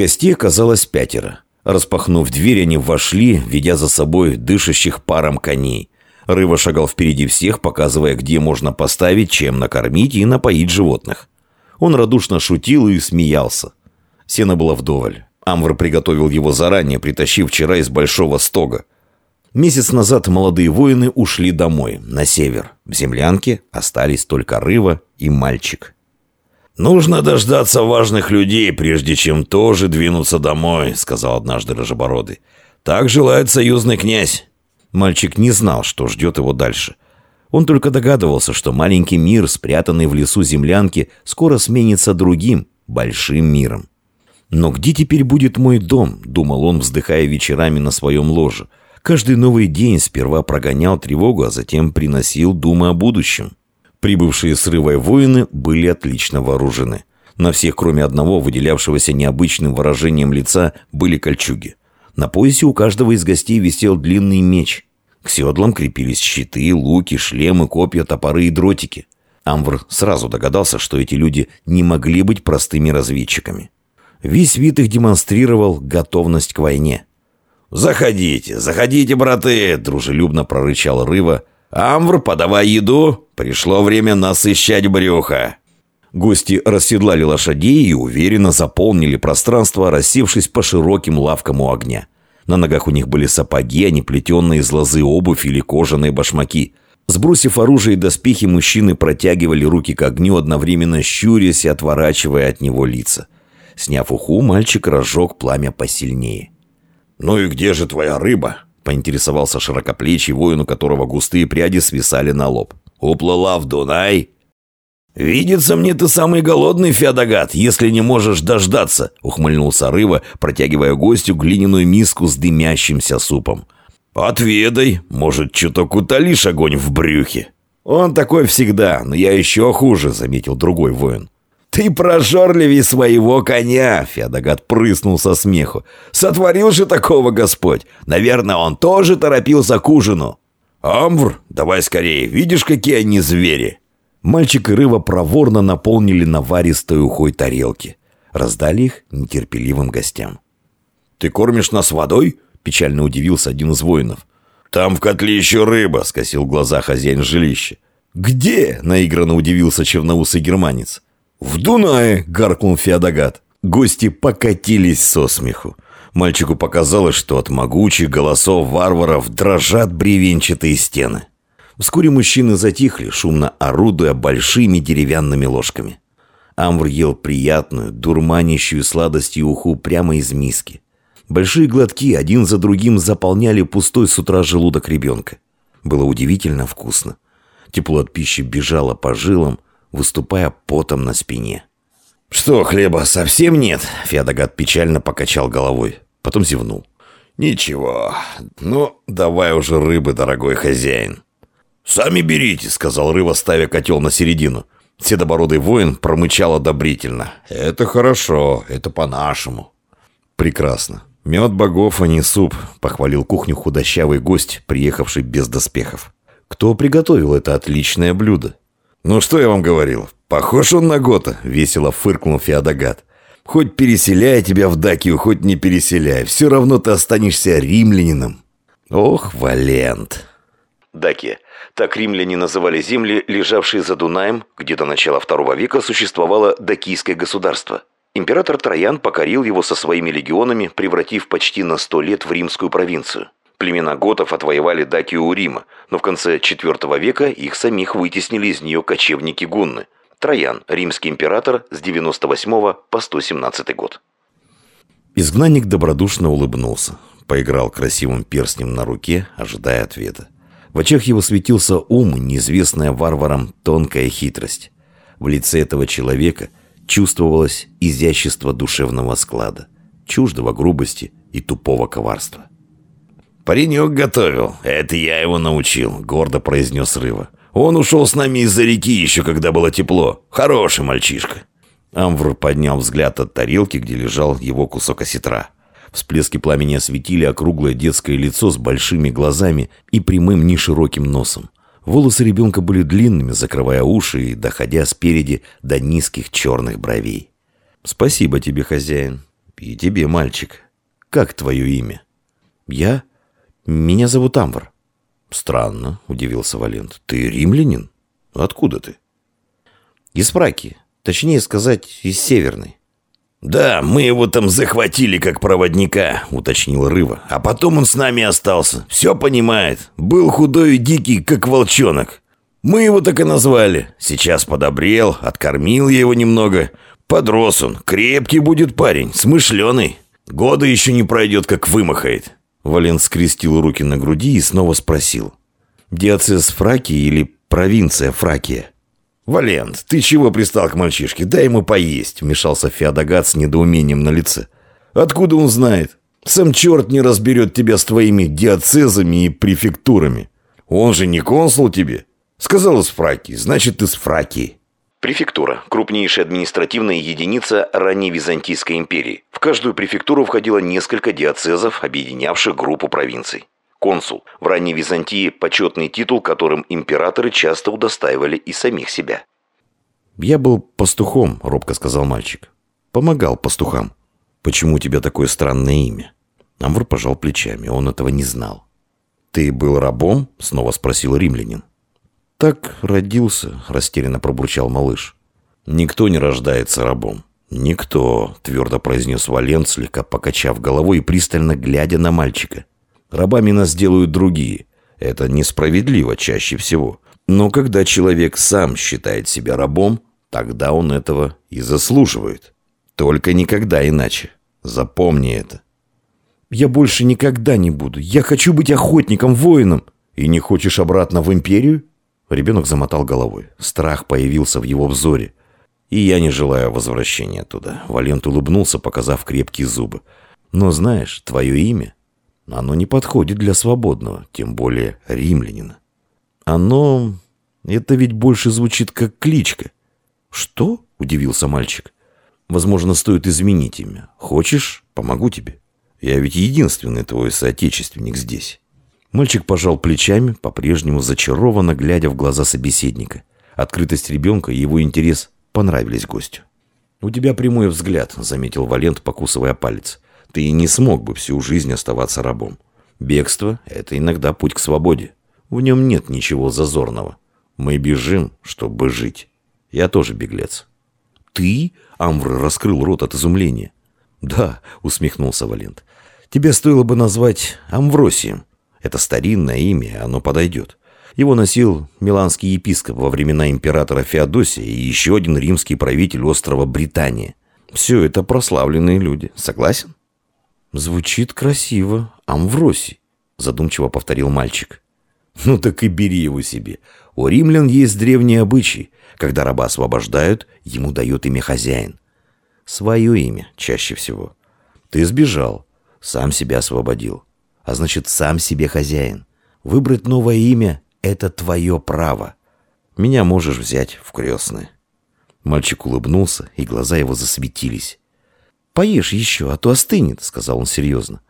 Гостей оказалось пятеро. Распахнув дверь, они вошли, ведя за собой дышащих паром коней. Рыва шагал впереди всех, показывая, где можно поставить, чем накормить и напоить животных. Он радушно шутил и смеялся. Сено было вдоволь. Амвр приготовил его заранее, притащив вчера из большого стога. Месяц назад молодые воины ушли домой, на север. В землянке остались только Рыва и мальчик. «Нужно дождаться важных людей, прежде чем тоже двинуться домой», — сказал однажды Рожебородый. «Так желает союзный князь». Мальчик не знал, что ждет его дальше. Он только догадывался, что маленький мир, спрятанный в лесу землянки, скоро сменится другим, большим миром. «Но где теперь будет мой дом?» – думал он, вздыхая вечерами на своем ложе. Каждый новый день сперва прогонял тревогу, а затем приносил думы о будущем. Прибывшие с рывой воины были отлично вооружены. На всех, кроме одного, выделявшегося необычным выражением лица, были кольчуги. На поясе у каждого из гостей висел длинный меч. К седлам крепились щиты, луки, шлемы, копья, топоры и дротики. Амвр сразу догадался, что эти люди не могли быть простыми разведчиками. Весь вид их демонстрировал готовность к войне. «Заходите, заходите, браты!» – дружелюбно прорычал Рыва. «Амвр, подавай еду! Пришло время насыщать брюхо!» Гости расседлали лошадей и уверенно заполнили пространство, рассевшись по широким лавкам у огня. На ногах у них были сапоги, а не плетеные из лозы обувь или кожаные башмаки. Сбросив оружие и доспехи, мужчины протягивали руки к огню, одновременно щурясь и отворачивая от него лица. Сняв уху, мальчик разжег пламя посильнее. «Ну и где же твоя рыба?» — поинтересовался широкоплечий воин, у которого густые пряди свисали на лоб. «Уплыла в Дунай?» «Видится мне ты самый голодный, Феодогат, если не можешь дождаться», — ухмыльнулся Рыва, протягивая гостю глиняную миску с дымящимся супом. «Отведай, может, чуток утолишь огонь в брюхе». «Он такой всегда, но я еще хуже», — заметил другой воин. «Ты прожорливей своего коня!» Феодогат прыснул со смеху. «Сотворил же такого Господь! Наверное, он тоже торопился к ужину!» «Амвр, давай скорее, видишь, какие они звери!» Мальчик и Рыва проворно наполнили наваристой ухой тарелки. Раздали их нетерпеливым гостям. «Ты кормишь нас водой?» – печально удивился один из воинов. «Там в котле еще рыба», – скосил глаза хозяин жилища. «Где?» – наигранно удивился черноусый германец. «В Дунае!» – гаркнул Феодогат. Гости покатились со смеху. Мальчику показалось, что от могучих голосов варваров дрожат бревенчатые стены. Вскоре мужчины затихли, шумно орудуя большими деревянными ложками. Амвр ел приятную, дурманящую сладостью уху прямо из миски. Большие глотки один за другим заполняли пустой с утра желудок ребенка. Было удивительно вкусно. Тепло от пищи бежало по жилам, выступая потом на спине. «Что, хлеба совсем нет?» Феодогат печально покачал головой. Потом зевнул. «Ничего. Ну, давай уже рыбы, дорогой хозяин». «Сами берите», — сказал Рыва, ставя котел на середину. Седобородый воин промычал одобрительно. «Это хорошо, это по-нашему». «Прекрасно. Мед богов, а не суп», — похвалил кухню худощавый гость, приехавший без доспехов. «Кто приготовил это отличное блюдо?» «Ну что я вам говорил? Похож он на Гота», — весело фыркнул Феодогат. «Хоть переселяй тебя в Дакию, хоть не переселяй, все равно ты останешься римлянином». «Ох, Валент!» Дакия так римляне называли земли, лежавшие за Дунаем, где до начала II века существовало дакийское государство. Император Троян покорил его со своими легионами, превратив почти на сто лет в римскую провинцию. Племена готов отвоевали Дакию у Рима, но в конце IV века их самих вытеснили из нее кочевники гунны. Троян, римский император с 98 по 117 год. Изгнанник добродушно улыбнулся, поиграл красивым перстнем на руке, ожидая ответа. В очах его светился ум, неизвестная варварам тонкая хитрость. В лице этого человека чувствовалось изящество душевного склада, чуждого грубости и тупого коварства. «Паренек готовил, это я его научил», — гордо произнес Рыва. «Он ушел с нами из-за реки еще, когда было тепло. Хороший мальчишка». Амвр поднял взгляд от тарелки, где лежал его кусок осетра. Всплески пламени осветили округлое детское лицо с большими глазами и прямым нешироким носом. Волосы ребенка были длинными, закрывая уши и доходя спереди до низких черных бровей. «Спасибо тебе, хозяин. И тебе, мальчик. Как твое имя? Я? Меня зовут Амвар. Странно, удивился Валент. Ты римлянин? Откуда ты? Из Фракии. Точнее сказать, из Северной. «Да, мы его там захватили как проводника», — уточнил Рыва. «А потом он с нами остался. Все понимает. Был худой и дикий, как волчонок. Мы его так и назвали. Сейчас подобрел, откормил я его немного. Подрос он. Крепкий будет парень, смышленый. Года еще не пройдет, как вымахает». Валент скрестил руки на груди и снова спросил. «Диоцез Фракии или провинция Фракия?» «Валент, ты чего пристал к мальчишке? Дай ему поесть», — вмешался Феодогат с недоумением на лице. «Откуда он знает? Сам черт не разберет тебя с твоими диацезами и префектурами. Он же не консул тебе. Сказал из Фракии, значит, из Фракии». Префектура – крупнейшая административная единица ранней Византийской империи. В каждую префектуру входило несколько диацезов, объединявших группу провинций. Консул. В ранней Византии почетный титул, которым императоры часто удостаивали и самих себя. «Я был пастухом», — робко сказал мальчик. «Помогал пастухам. Почему у тебя такое странное имя?» Амвр пожал плечами, он этого не знал. «Ты был рабом?» — снова спросил римлянин. «Так родился», — растерянно пробурчал малыш. «Никто не рождается рабом». «Никто», — твердо произнес Валент, слегка покачав головой и пристально глядя на мальчика. Рабами нас делают другие. Это несправедливо чаще всего. Но когда человек сам считает себя рабом, тогда он этого и заслуживает. Только никогда иначе. Запомни это. Я больше никогда не буду. Я хочу быть охотником, воином. И не хочешь обратно в империю? Ребенок замотал головой. Страх появился в его взоре. И я не желаю возвращения туда. Валент улыбнулся, показав крепкие зубы. Но знаешь, твое имя оно не подходит для свободного, тем более римлянина. Оно... Это ведь больше звучит как кличка. Что? Удивился мальчик. Возможно, стоит изменить имя. Хочешь? Помогу тебе. Я ведь единственный твой соотечественник здесь. Мальчик пожал плечами, по-прежнему зачарованно глядя в глаза собеседника. Открытость ребенка и его интерес понравились гостю. «У тебя прямой взгляд», — заметил Валент, покусывая палец. Ты не смог бы всю жизнь оставаться рабом. Бегство — это иногда путь к свободе. В нем нет ничего зазорного. Мы бежим, чтобы жить. Я тоже беглец. Ты? Амвр раскрыл рот от изумления. Да, усмехнулся Валент. Тебя стоило бы назвать Амвросием. Это старинное имя, оно подойдет. Его носил миланский епископ во времена императора Феодосия и еще один римский правитель острова Британия. Все это прославленные люди. Согласен? «Звучит красиво. Амвросий», — задумчиво повторил мальчик. «Ну так и бери его себе. У римлян есть древний обычай. Когда раба освобождают, ему дает имя хозяин. Свое имя, чаще всего. Ты сбежал, сам себя освободил. А значит, сам себе хозяин. Выбрать новое имя — это твое право. Меня можешь взять в крестные». Мальчик улыбнулся, и глаза его засветились. «Поешь еще, а то остынет», — сказал он серьезно.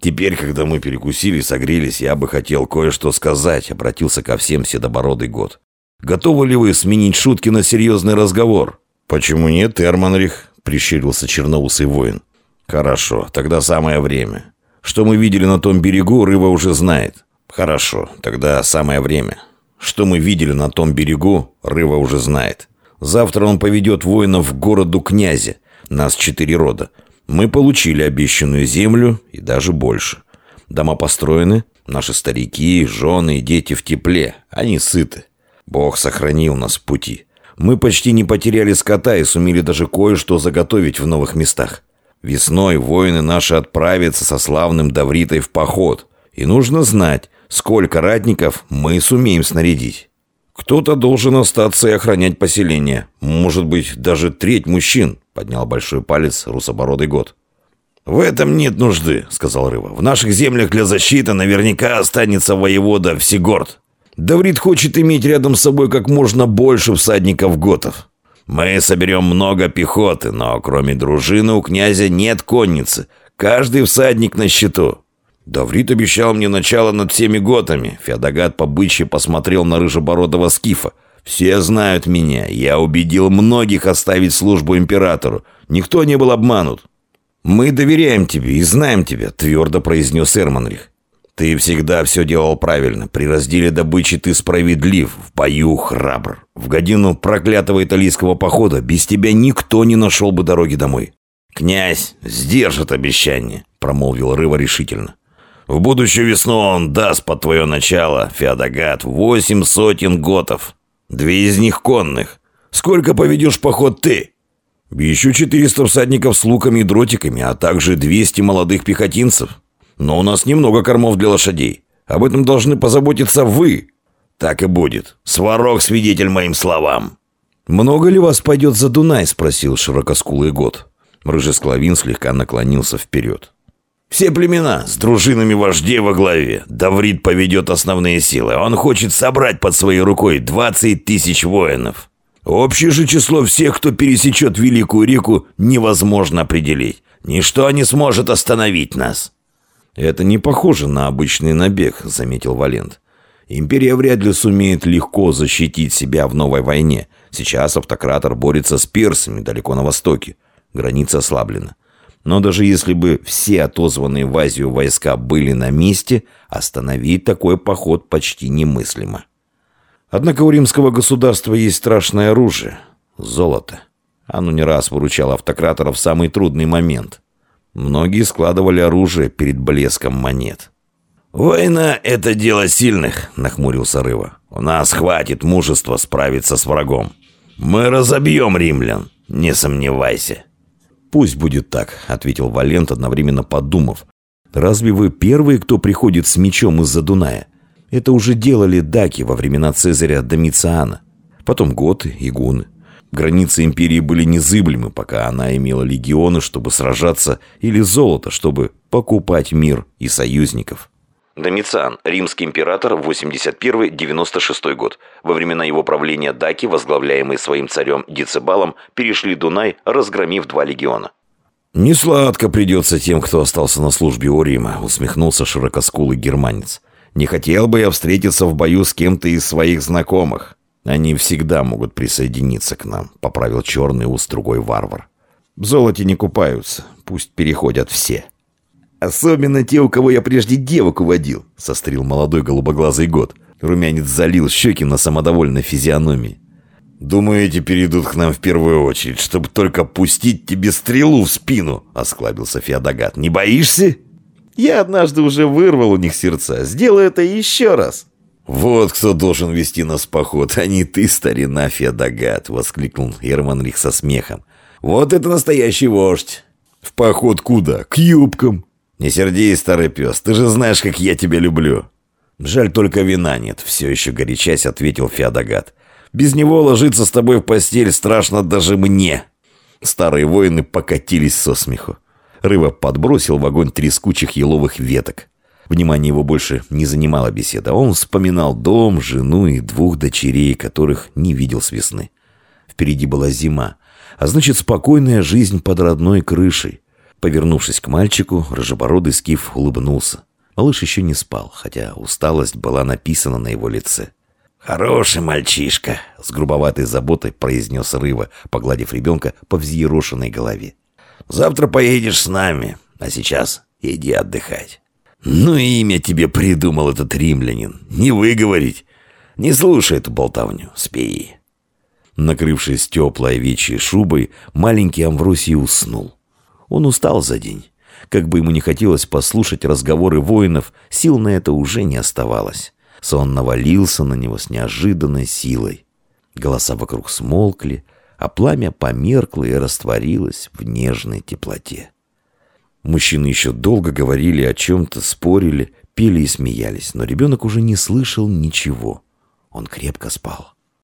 «Теперь, когда мы перекусили, согрелись, я бы хотел кое-что сказать», — обратился ко всем седобородый год. «Готовы ли вы сменить шутки на серьезный разговор?» «Почему нет, Эрманрих?» — прищурился черноусый воин. «Хорошо, тогда самое время. Что мы видели на том берегу, Рыва уже знает. Хорошо, тогда самое время. Что мы видели на том берегу, Рыва уже знает. Завтра он поведет воинов к городу князя, нас четыре рода. Мы получили обещанную землю и даже больше. Дома построены, наши старики, жены и дети в тепле. Они сыты. Бог сохранил нас в пути. Мы почти не потеряли скота и сумели даже кое-что заготовить в новых местах. Весной воины наши отправятся со славным Давритой в поход. И нужно знать, сколько ратников мы сумеем снарядить. Кто-то должен остаться и охранять поселение. Может быть, даже треть мужчин, поднял большой палец русобородый год. «В этом нет нужды», — сказал Рыва. «В наших землях для защиты наверняка останется воевода Всегорд. Даврит хочет иметь рядом с собой как можно больше всадников-готов. Мы соберем много пехоты, но кроме дружины у князя нет конницы. Каждый всадник на счету. Даврит обещал мне начало над всеми готами. Феодогат побычье посмотрел на рыжебородого скифа. Все знают меня. Я убедил многих оставить службу императору. Никто не был обманут. «Мы доверяем тебе и знаем тебя», — твердо произнес Эрманрих. «Ты всегда все делал правильно. При разделе добычи ты справедлив, в бою храбр. В годину проклятого италийского похода без тебя никто не нашел бы дороги домой». «Князь сдержит обещание», — промолвил Рыва решительно. «В будущую весну он даст под твое начало, Феодогат, восемь сотен готов. Две из них конных. Сколько поведешь поход ты?» Еще 400 всадников с луками и дротиками, а также 200 молодых пехотинцев. Но у нас немного кормов для лошадей. Об этом должны позаботиться вы. Так и будет. Сварог свидетель моим словам. «Много ли вас пойдет за Дунай?» – спросил широкоскулый год. Рыжий Склавин слегка наклонился вперед. «Все племена с дружинами вождей во главе. Даврит поведет основные силы. Он хочет собрать под своей рукой 20 тысяч воинов. Общее же число всех, кто пересечет Великую реку, невозможно определить. Ничто не сможет остановить нас». «Это не похоже на обычный набег», — заметил Валент. «Империя вряд ли сумеет легко защитить себя в новой войне. Сейчас автократор борется с персами далеко на востоке. Граница ослаблена. Но даже если бы все отозванные в Азию войска были на месте, остановить такой поход почти немыслимо». Однако у римского государства есть страшное оружие – золото. Оно не раз выручало автократора в самый трудный момент. Многие складывали оружие перед блеском монет. «Война – это дело сильных», – нахмурился Рыва. «У нас хватит мужества справиться с врагом. Мы разобьем римлян, не сомневайся». «Пусть будет так», – ответил Валент, одновременно подумав. «Разве вы первые, кто приходит с мечом из-за Дуная? Это уже делали даки во времена Цезаря Домициана. Потом готы и гуны. Границы империи были незыблемы, пока она имела легионы, чтобы сражаться, или золото, чтобы покупать мир и союзников. Домициан, римский император, 81-96 год. Во времена его правления даки, возглавляемые своим царем Дицебалом, перешли Дунай, разгромив два легиона. «Не сладко придется тем, кто остался на службе у Рима», усмехнулся широкоскулый германец. Не хотел бы я встретиться в бою с кем-то из своих знакомых. Они всегда могут присоединиться к нам», — поправил черный ус другой варвар. «В золоте не купаются, пусть переходят все». «Особенно те, у кого я прежде девок уводил», — сострил молодой голубоглазый год. Румянец залил щеки на самодовольной физиономии. «Думаю, эти перейдут к нам в первую очередь, чтобы только пустить тебе стрелу в спину», — осклабился Феодогат. «Не боишься?» Я однажды уже вырвал у них сердца. Сделаю это еще раз». «Вот кто должен вести нас в поход, а не ты, старина Феодогат!» — воскликнул Ерманрих со смехом. «Вот это настоящий вождь!» «В поход куда? К юбкам!» «Не сердись, старый пес, ты же знаешь, как я тебя люблю!» «Жаль, только вина нет», — все еще горячась ответил Феодогат. «Без него ложиться с тобой в постель страшно даже мне!» Старые воины покатились со смеху. Рыва подбросил в огонь трескучих еловых веток. Внимание его больше не занимала беседа. Он вспоминал дом, жену и двух дочерей, которых не видел с весны. Впереди была зима, а значит, спокойная жизнь под родной крышей. Повернувшись к мальчику, рыжебородый скиф улыбнулся. Малыш еще не спал, хотя усталость была написана на его лице. «Хороший мальчишка», — с грубоватой заботой произнес Рыва, погладив ребенка по взъерошенной голове. Завтра поедешь с нами, а сейчас иди отдыхать. Ну и имя тебе придумал этот римлянин. Не выговорить. Не слушай эту болтовню, спи. Накрывшись теплой овечьей шубой, маленький Амвросий уснул. Он устал за день. Как бы ему не хотелось послушать разговоры воинов, сил на это уже не оставалось. Сон навалился на него с неожиданной силой. Голоса вокруг смолкли, а пламя померкло и растворилось в нежной теплоте. Мужчины еще долго говорили о чем-то, спорили, пели и смеялись, но ребенок уже не слышал ничего. Он крепко спал.